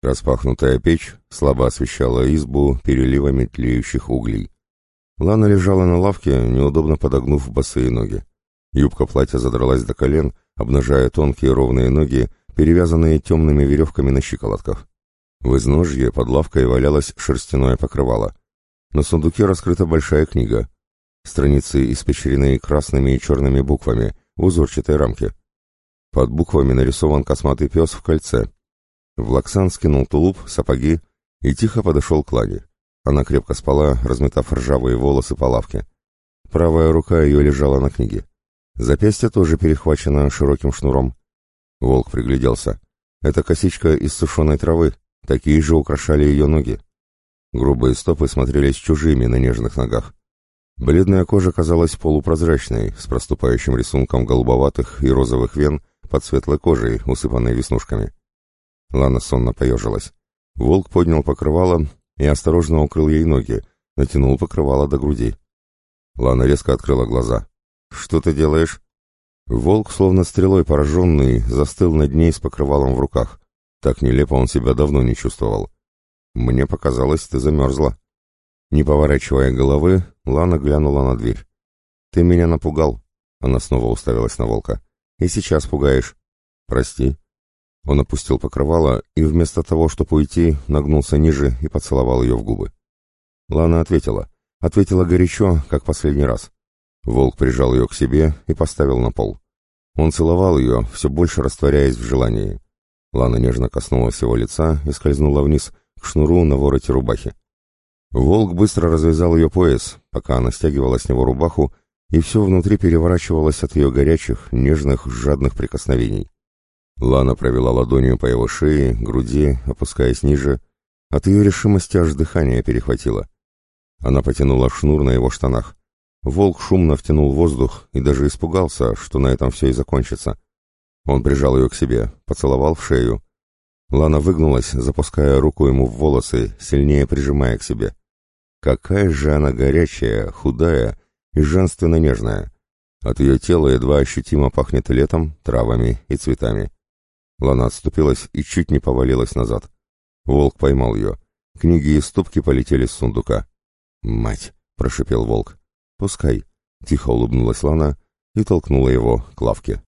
Распахнутая печь слабо освещала избу переливами тлеющих углей. Лана лежала на лавке, неудобно подогнув босые ноги. Юбка платья задралась до колен, обнажая тонкие ровные ноги, перевязанные темными веревками на щиколотках. В изножье под лавкой валялось шерстяное покрывало. На сундуке раскрыта большая книга. Страницы испещрены красными и черными буквами в узорчатой рамке. Под буквами нарисован косматый пес в кольце. Влаксан скинул тулуп, сапоги и тихо подошел к Ладе. Она крепко спала, разметав ржавые волосы по лавке. Правая рука ее лежала на книге. Запястье тоже перехвачено широким шнуром. Волк пригляделся. Это косичка из сушеной травы, такие же украшали ее ноги. Грубые стопы смотрелись чужими на нежных ногах. Бледная кожа казалась полупрозрачной, с проступающим рисунком голубоватых и розовых вен под светлой кожей, усыпанной веснушками. Лана сонно поежилась. Волк поднял покрывало и осторожно укрыл ей ноги, натянул покрывало до груди. Лана резко открыла глаза. «Что ты делаешь?» Волк, словно стрелой пораженный, застыл над ней с покрывалом в руках. Так нелепо он себя давно не чувствовал. «Мне показалось, ты замерзла». Не поворачивая головы, Лана глянула на дверь. «Ты меня напугал». Она снова уставилась на волка. «И сейчас пугаешь». «Прости». Он опустил покрывало и вместо того, чтобы уйти, нагнулся ниже и поцеловал ее в губы. Лана ответила. Ответила горячо, как последний раз. Волк прижал ее к себе и поставил на пол. Он целовал ее, все больше растворяясь в желании. Лана нежно коснулась его лица и скользнула вниз, к шнуру на вороте рубахи. Волк быстро развязал ее пояс, пока она стягивала с него рубаху, и все внутри переворачивалось от ее горячих, нежных, жадных прикосновений. Лана провела ладонью по его шее, груди, опускаясь ниже. От ее решимости аж дыхание перехватило. Она потянула шнур на его штанах. Волк шумно втянул воздух и даже испугался, что на этом все и закончится. Он прижал ее к себе, поцеловал в шею. Лана выгнулась, запуская руку ему в волосы, сильнее прижимая к себе. Какая же она горячая, худая и женственно нежная. От ее тела едва ощутимо пахнет летом, травами и цветами. Лана отступилась и чуть не повалилась назад. Волк поймал ее. Книги и ступки полетели с сундука. «Мать!» — прошипел волк. «Пускай», — тихо улыбнулась Лана и толкнула его к лавке.